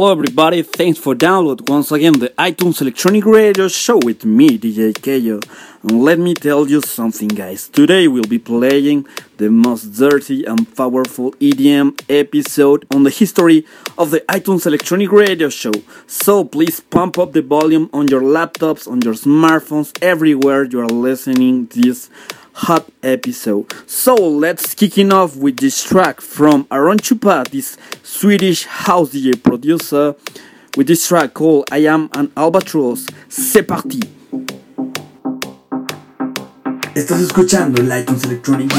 Hello everybody, thanks for download once again the iTunes Electronic Radio Show with me, DJ Keyo. And let me tell you something guys, today we'll be playing the most dirty and powerful EDM episode on the history of the iTunes Electronic Radio Show. So please pump up the volume on your laptops, on your smartphones, everywhere you are listening this hot episode. So let's kicking off with this track from AronChupa, this Swedish house DJ producer, with this track called I Am an Albatraoz. C'est parti! Estás escuchando Lightons Electronic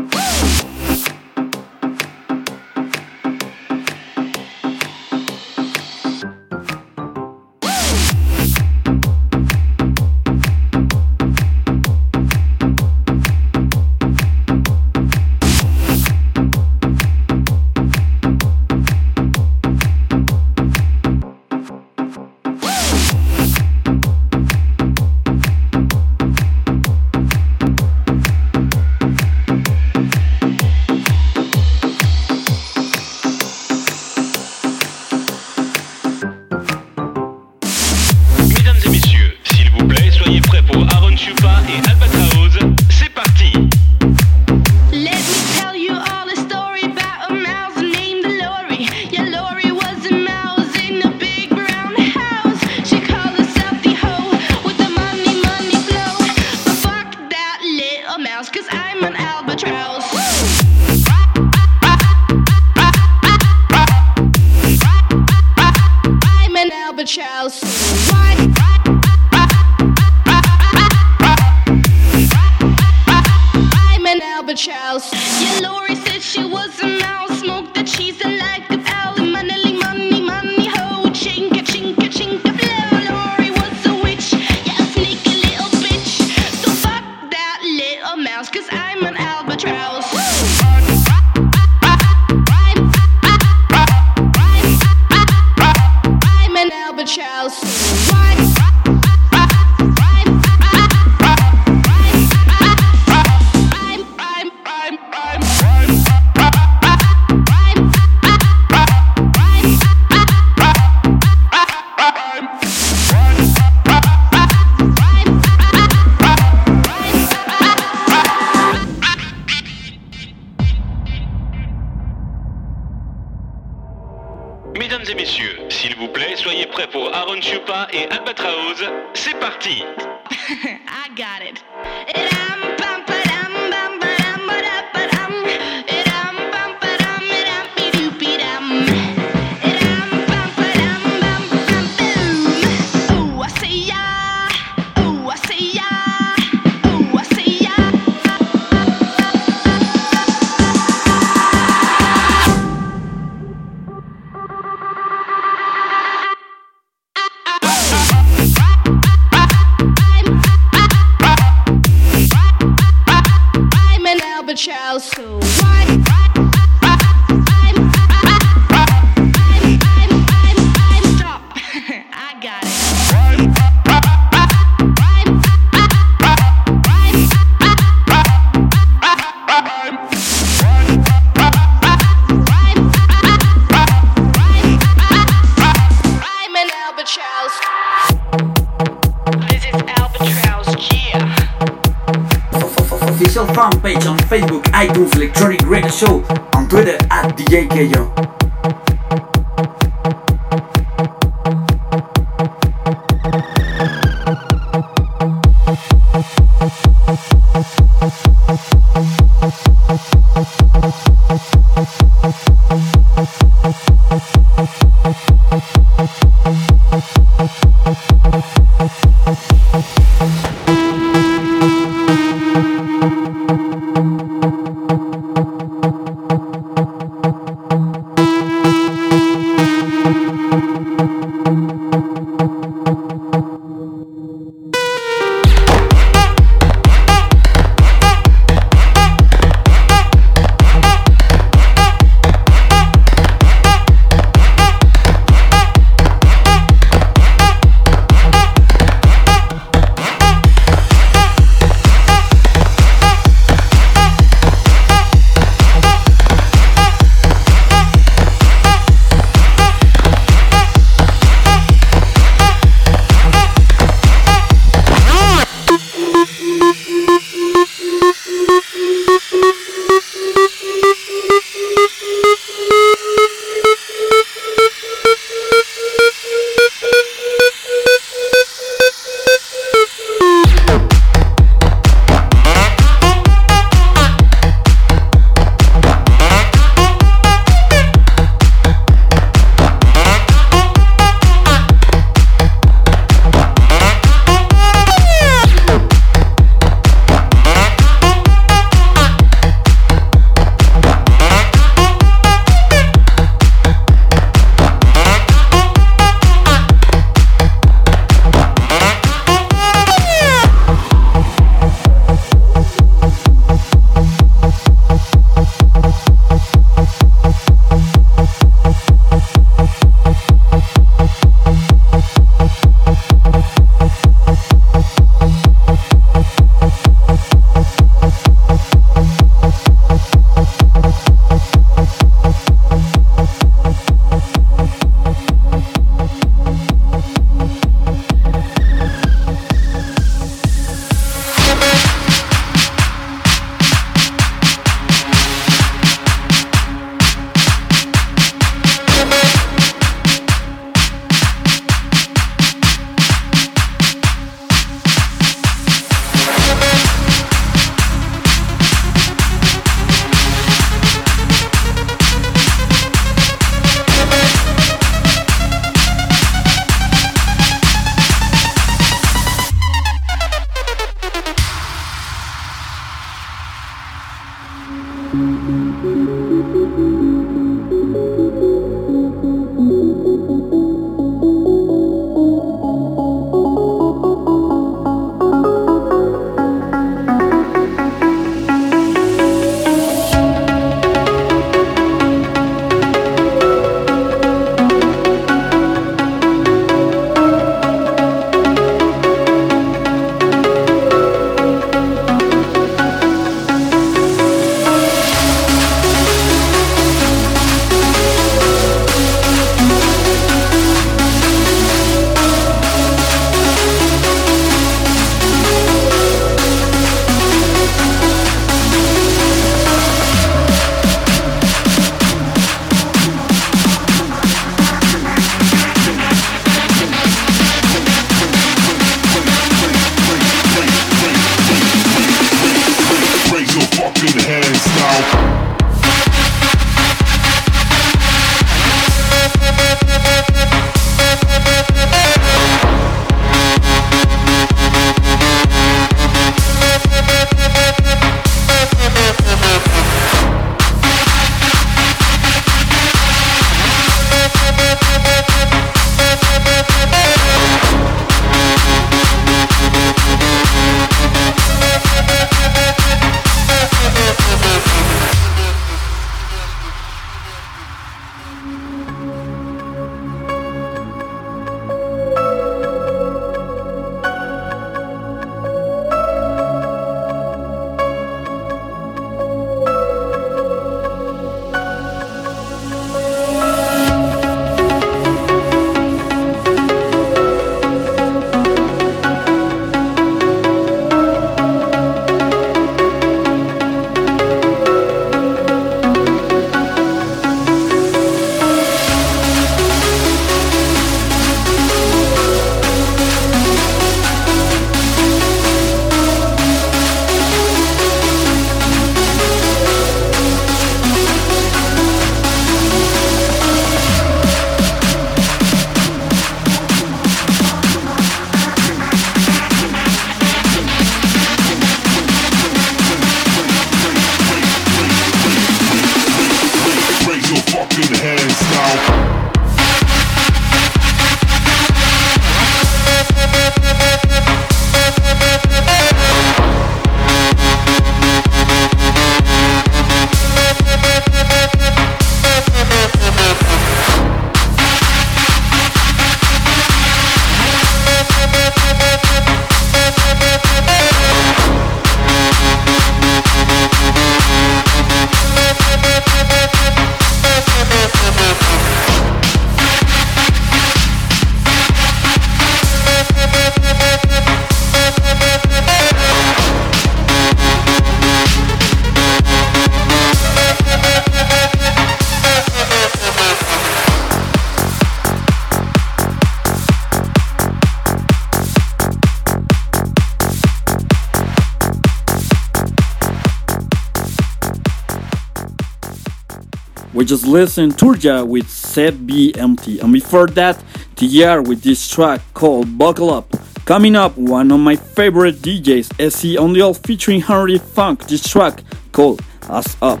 just listen, Turja with Set BMT, and before that, TR with this track called Buckle Up. Coming up, one of my favorite DJs, SC All featuring Henry Funk, this track called Us Up.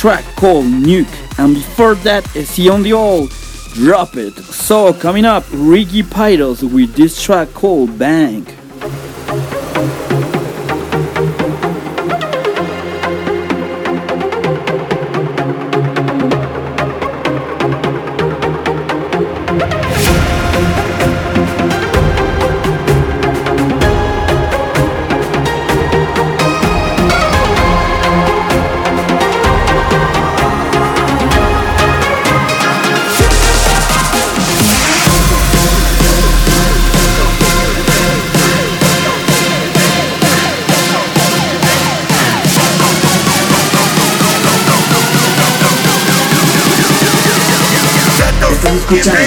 Track called Nuke, and before that, the All, Drop It. So, coming up, Ricky Pyros with this track called Bang. Estás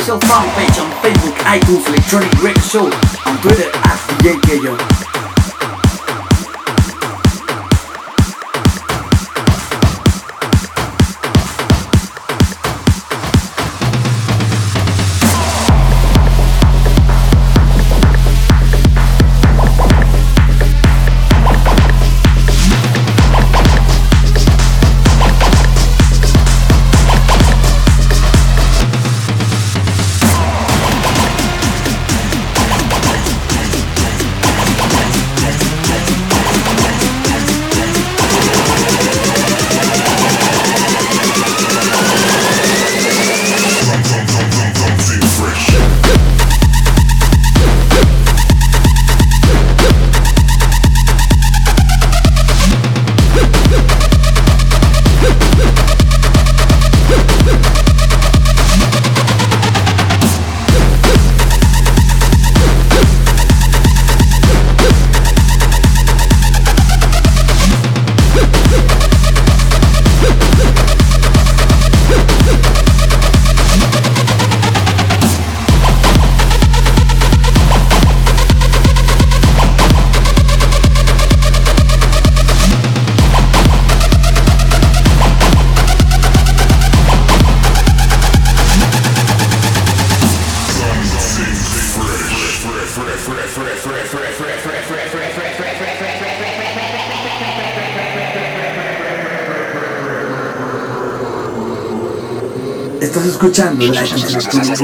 official fan page on Facebook, iTunes Electronic Radio Show, on Twitter at DJ Keyo. Estás escuchando iTunes Electronic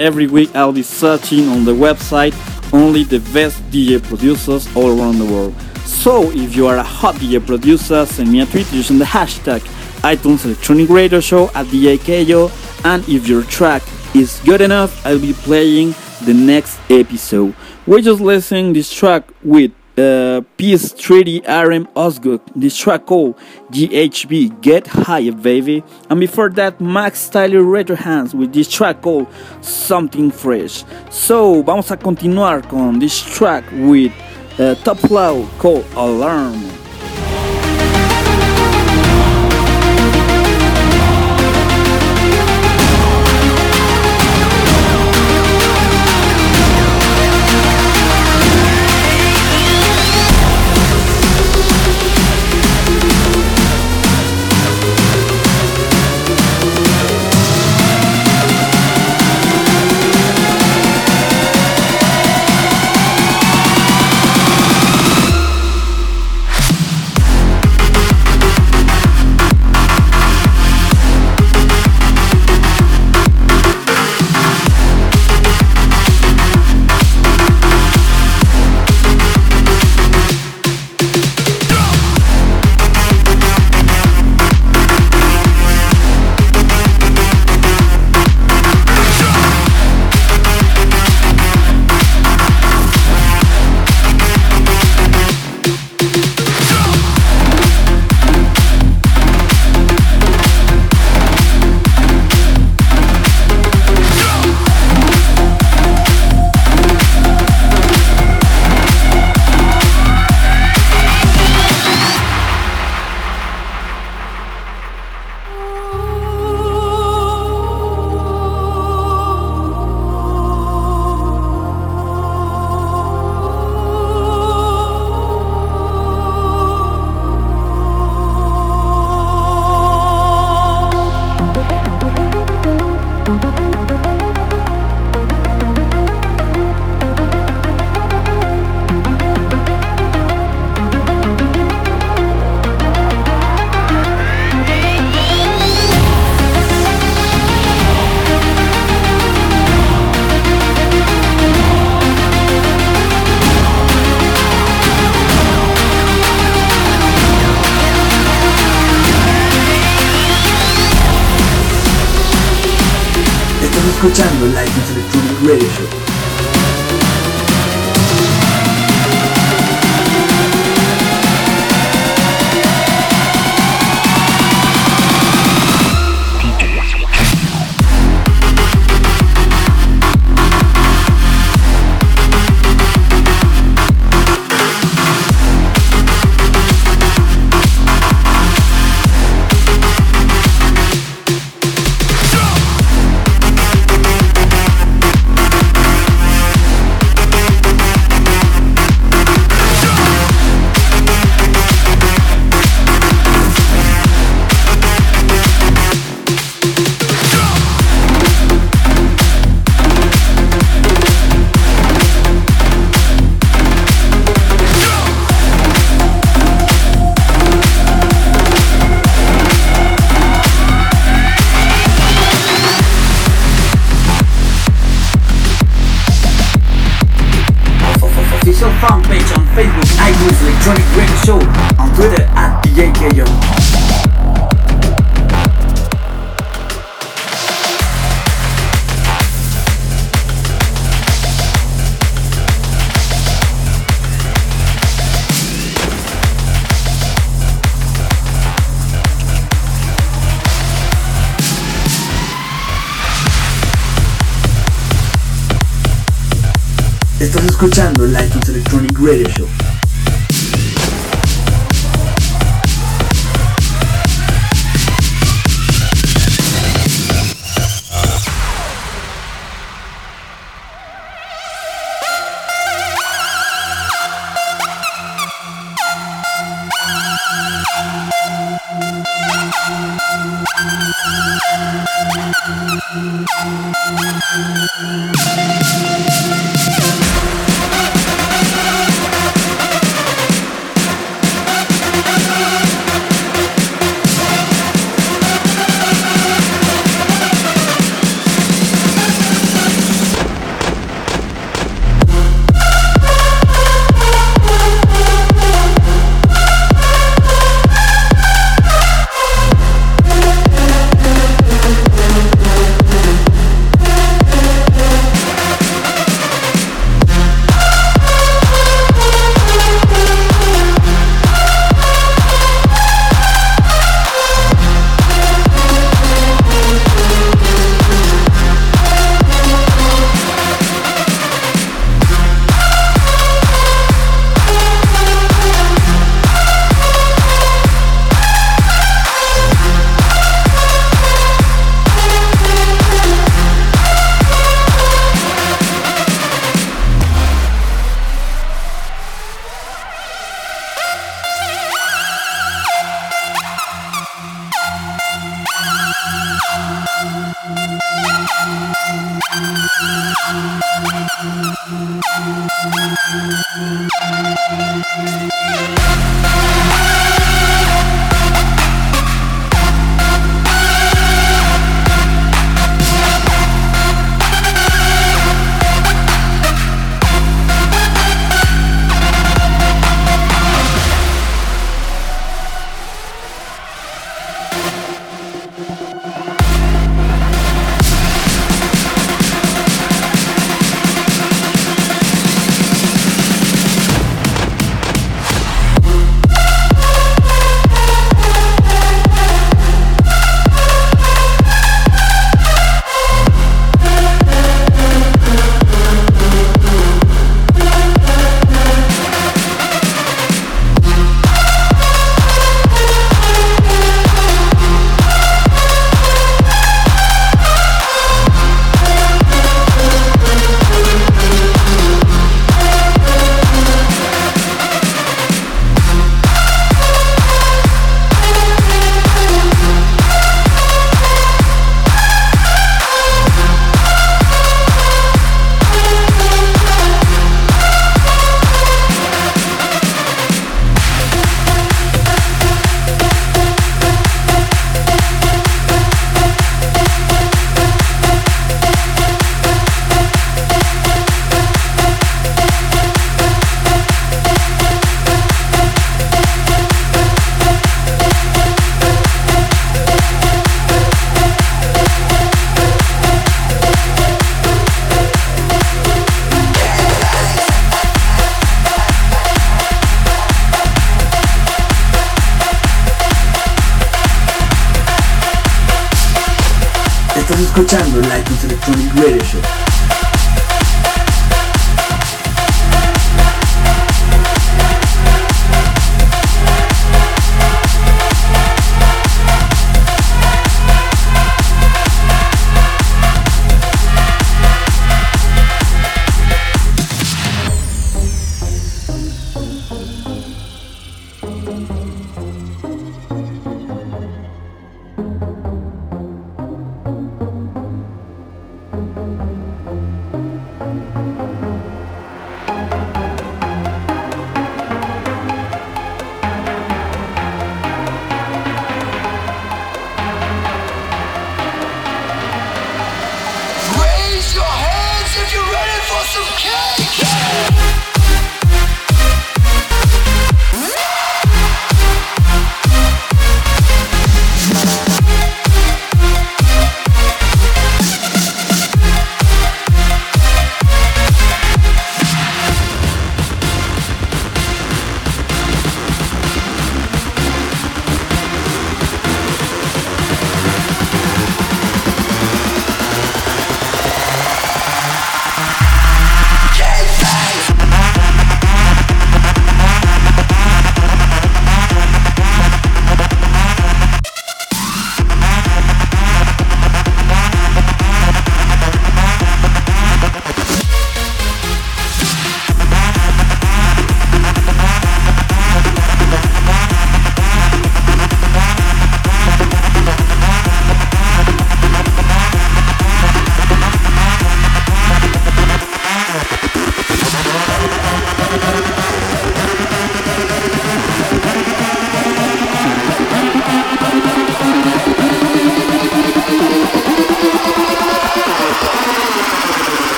every week I'll be searching on the website only the best DJ producers all around the world. So, if you are a hot DJ producer, send me a tweet using the hashtag iTunes Electronic Radio Show at DJKO. And if your track is good enough, I'll be playing the next episode. We just listening this track with Peace Treaty RM Osgood, this track called GHB Get Higher Baby, and before that Max Tyler Retro Hands with this track called Something Fresh. So vamos a continuar con this track with uh, Top Flow called Alarm.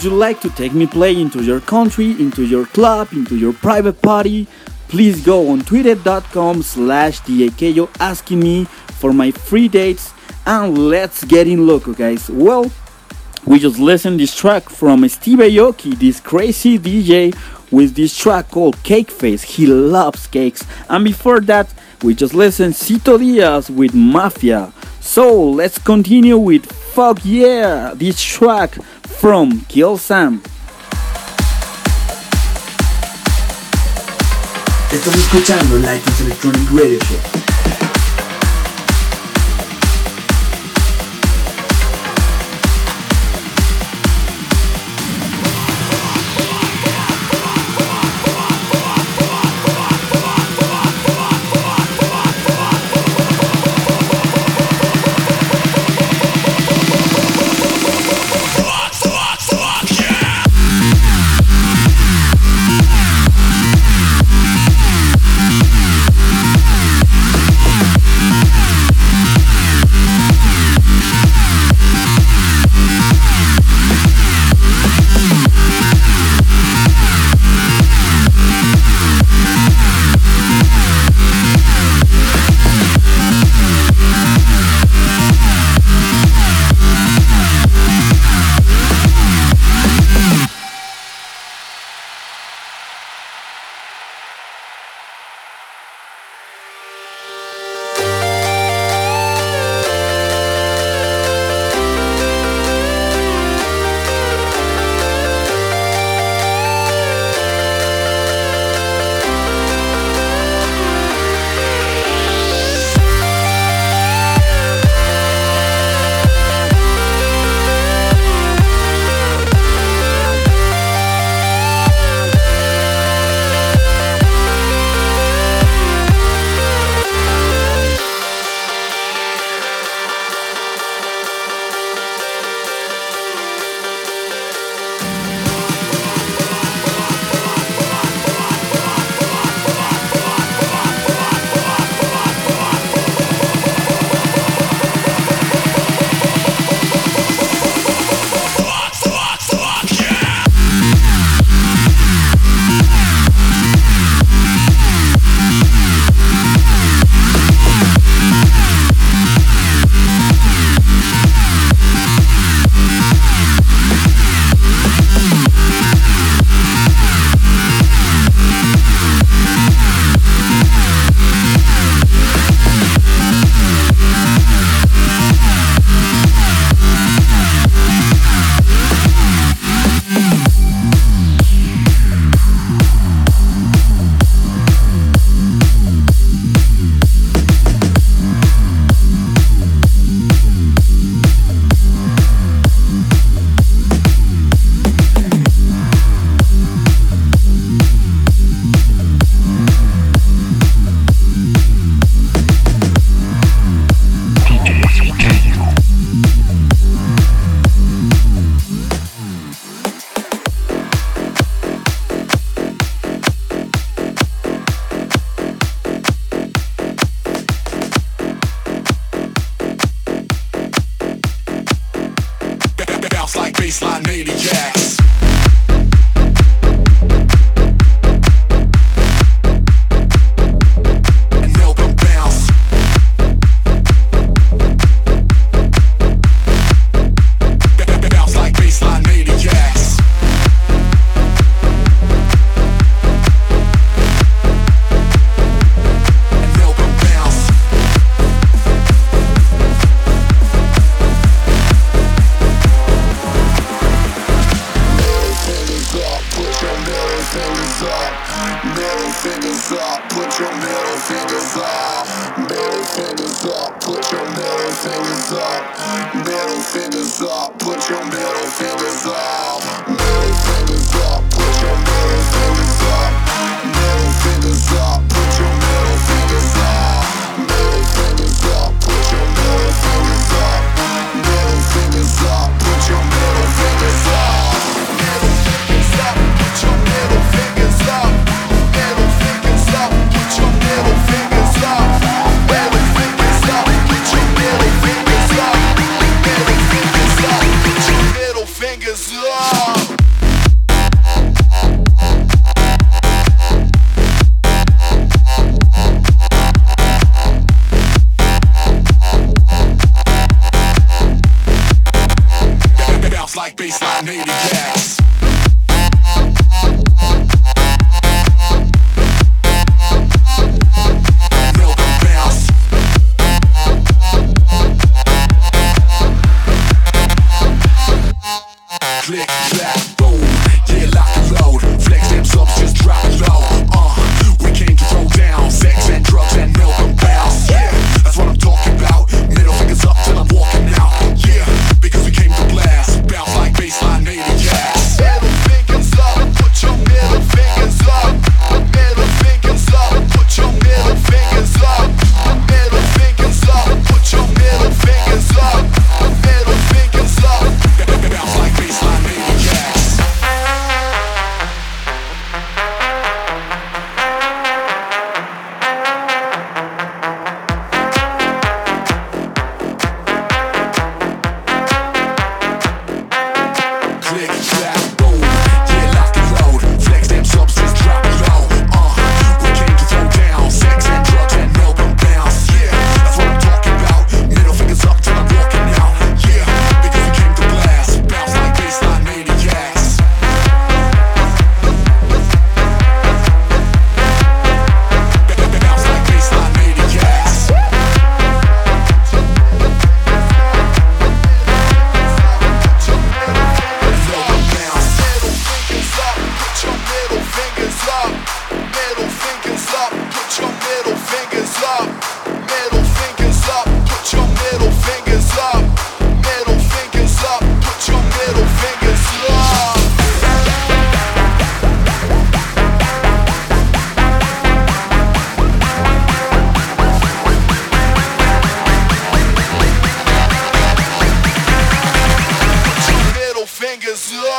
Would you like to take me play into your country, into your club, into your private party? Please go on twitter.com slash DAKO asking me for my free dates and let's get in loco guys. Well, we just listened this track from Steve Aoki, this crazy DJ with this track called Cake Face. He loves cakes. And before that, we just listened Cito Diaz with Mafia. So let's continue with Fuck Yeah, this track from Kill Sam. Estás escuchando iTunes Electronic Radio Show. 1984.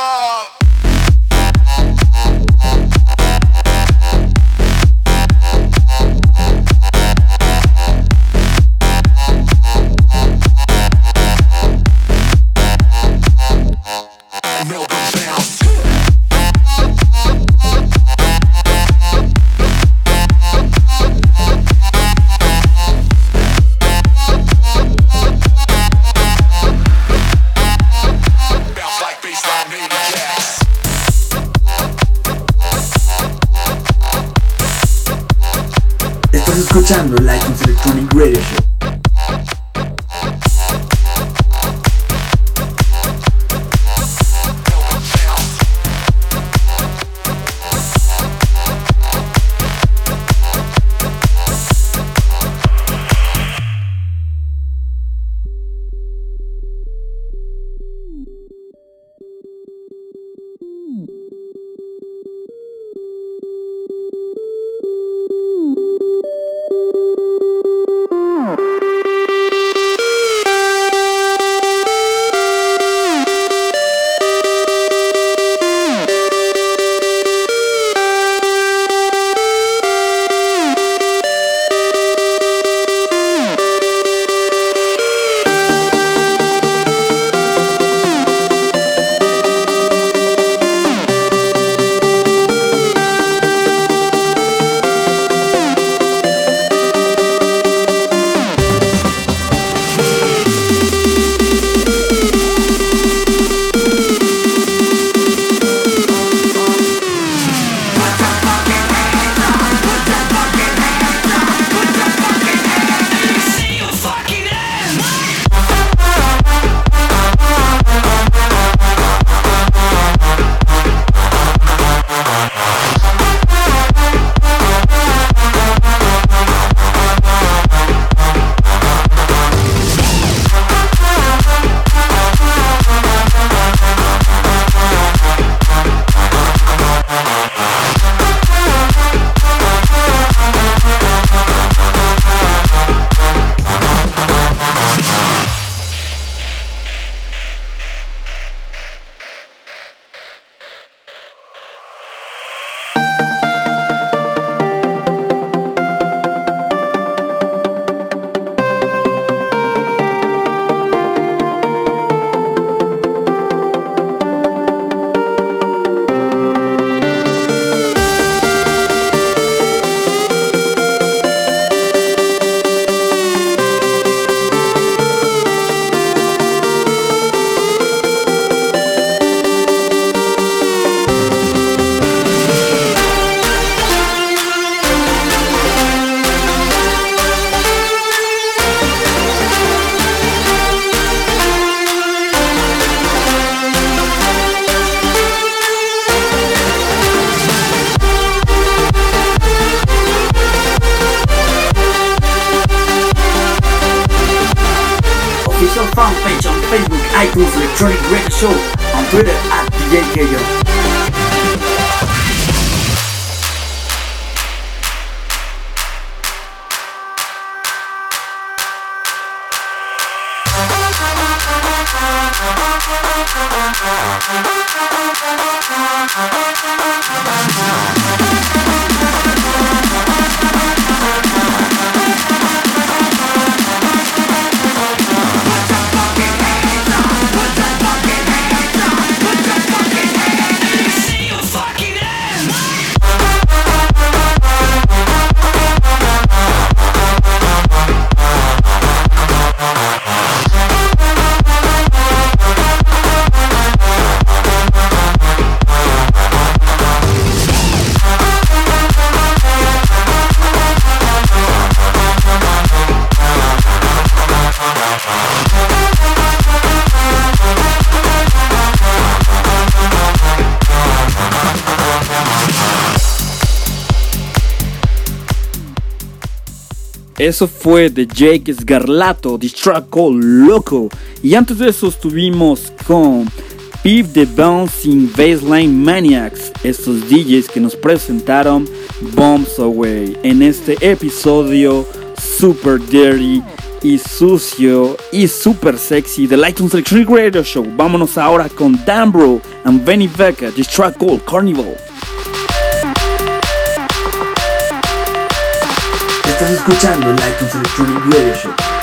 Stop! Estás escuchando el iTunes Electronic Radio Show. Eso fue de Jake Track Called Loco. Y antes de eso estuvimos con Beef the Bouncing Baseline Maniacs, estos DJs que nos presentaron Bombs Away en este episodio super dirty y sucio y super sexy del iTunes Electronic Radio Show. Vámonos ahora con Danbro and Benny Track Called Carnival. Estás escuchando el iTunes Electronic Radio Show.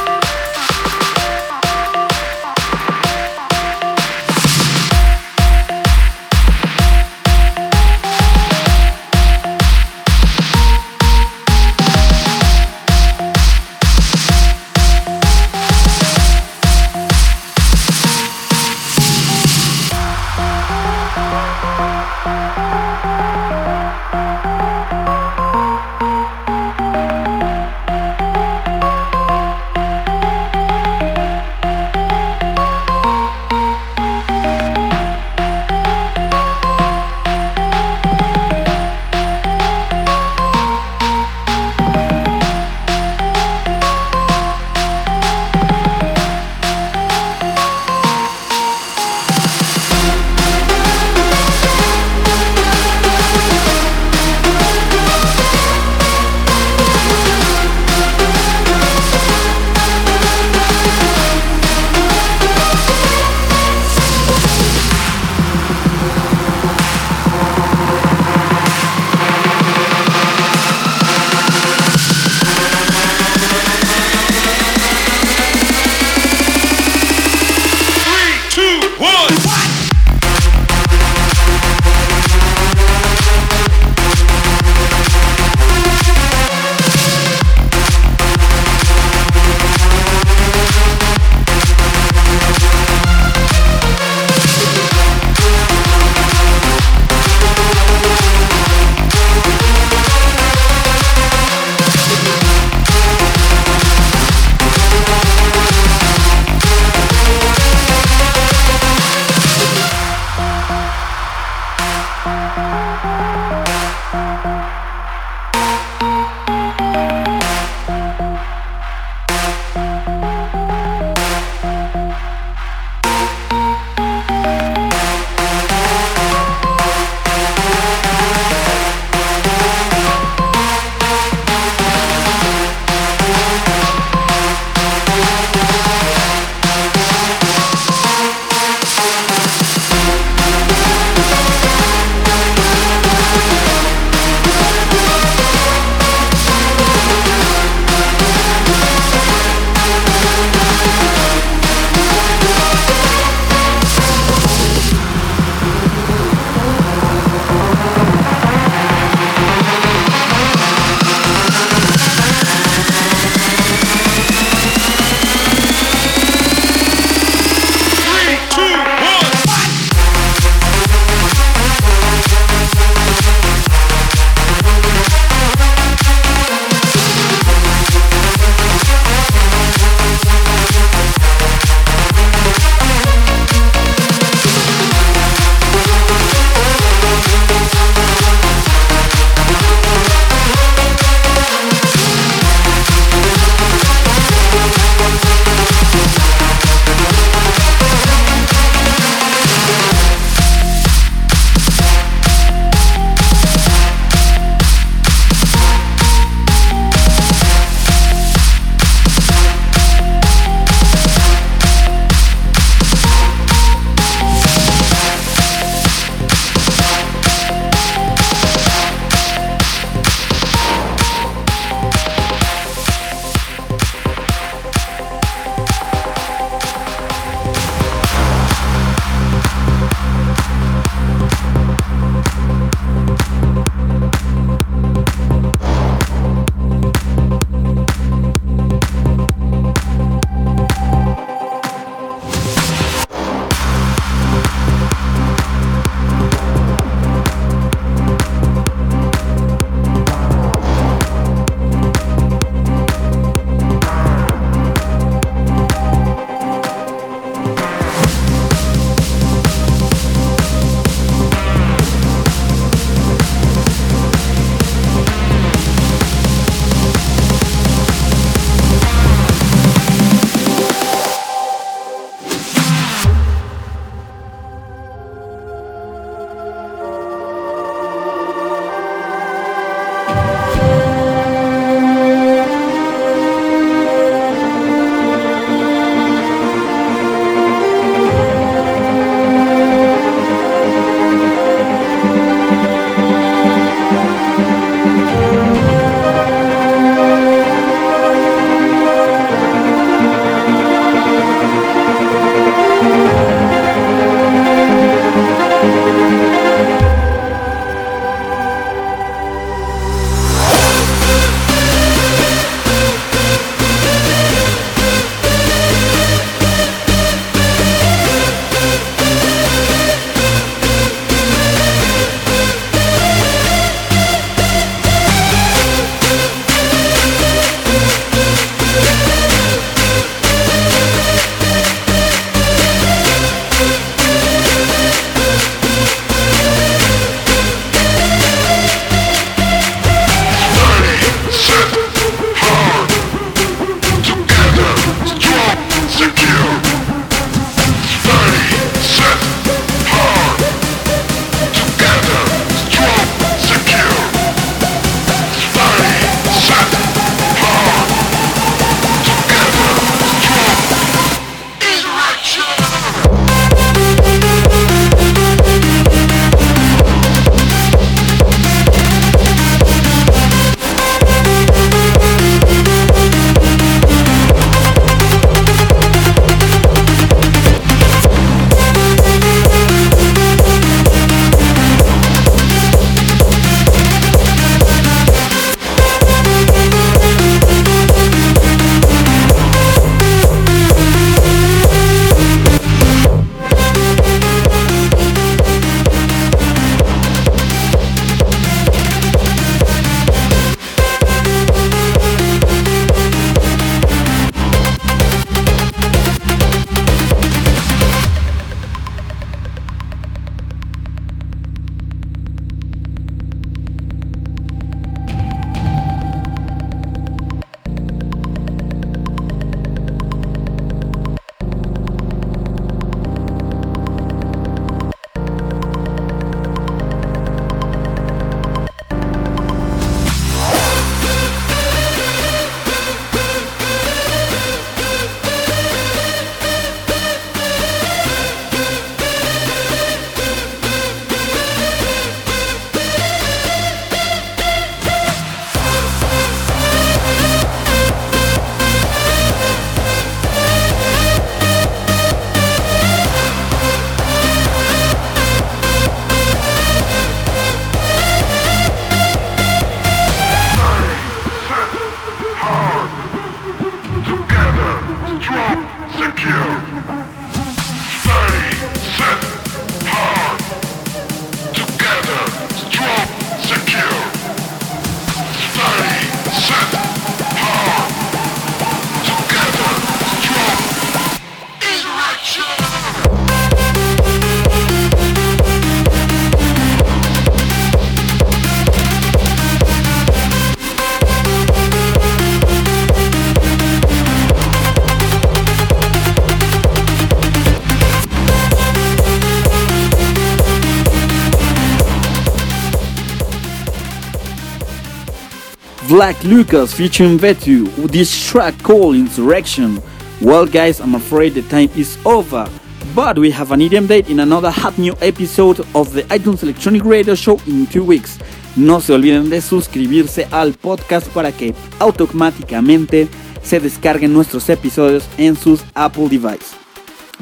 Black Lucas featuring Vetu with this track called Insurrection. Well, guys, I'm afraid the time is over. But we have an EDM date in another hot new episode of the iTunes Electronic Radio Show in two weeks. No se olviden de suscribirse al podcast para que automáticamente se descarguen nuestros episodios en sus Apple device.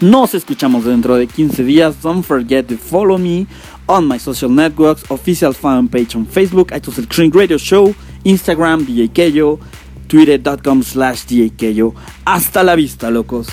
Nos escuchamos dentro de 15 días. Don't forget to follow me on my social networks, official fan page on Facebook, iTunes Electronic Radio Show, Instagram, DJ Keyo, twitter.com slash DJ Keyo. Hasta la vista, locos.